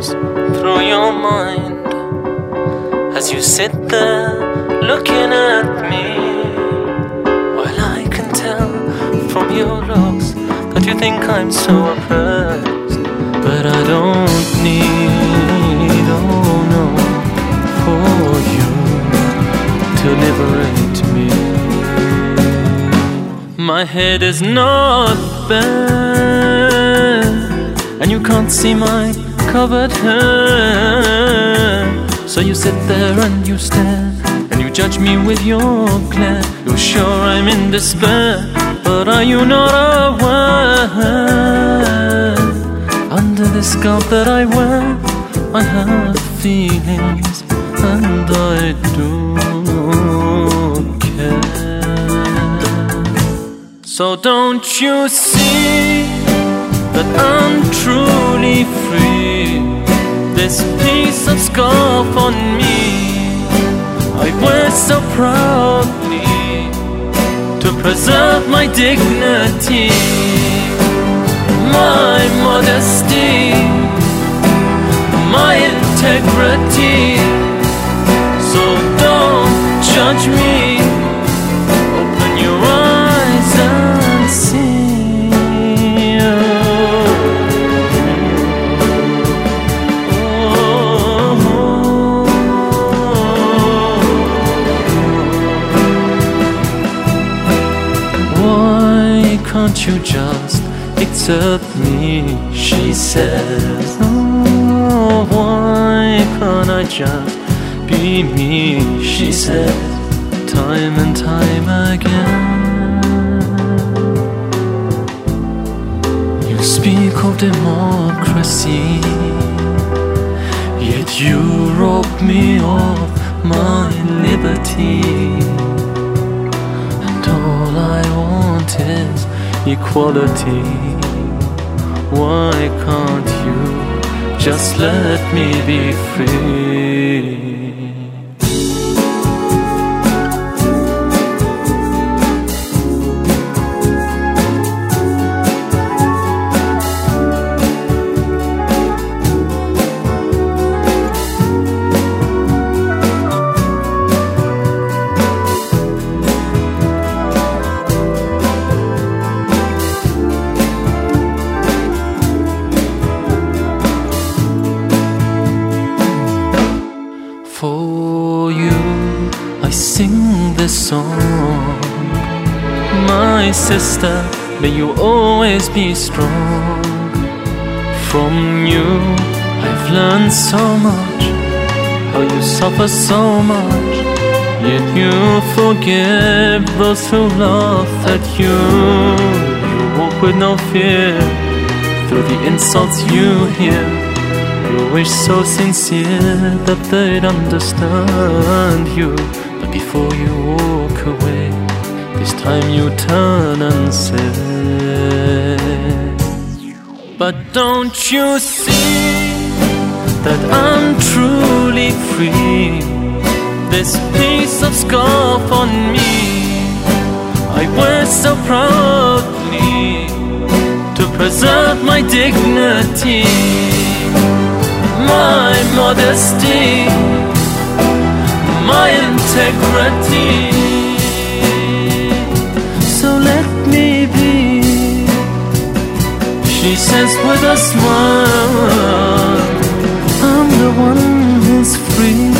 goes through your mind as you sit there looking at me? Well, I can tell from your looks that you think I'm so oppressed, but I don't need, oh no, for you to liberate me. My head is not bent, and you can't see my covered hair. So you sit there and you stare, and you judge me with your glare. You're sure I'm in despair, but are you not aware? Under the scarf that I wear, I have feelings, and I do care. So don't you see that I'm truly free? This piece of scarf on me, I wear so proudly to preserve my dignity, my modesty, my integrity. So don't judge me. You just accept me? She says. Oh, why can't I just be me? She says. Time and time again. You speak of democracy, yet you rob me of my liberty. And all I want is equality. Why can't you just let me be free? For you, I sing this song. My sister, may you always be strong. From you, I've learned so much. How you suffer so much. Yet you forgive those who laugh at you. You walk with no fear through the insults you hear. You wish so sincere that they'd understand you. But before you walk away, this time you turn and say, But don't you see that I'm truly free? This piece of scarf on me, I wear so proudly to preserve my dignity my modesty, my integrity. So let me be, she says with a smile. I'm the one who's free.